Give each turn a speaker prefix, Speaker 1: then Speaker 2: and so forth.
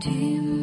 Speaker 1: dim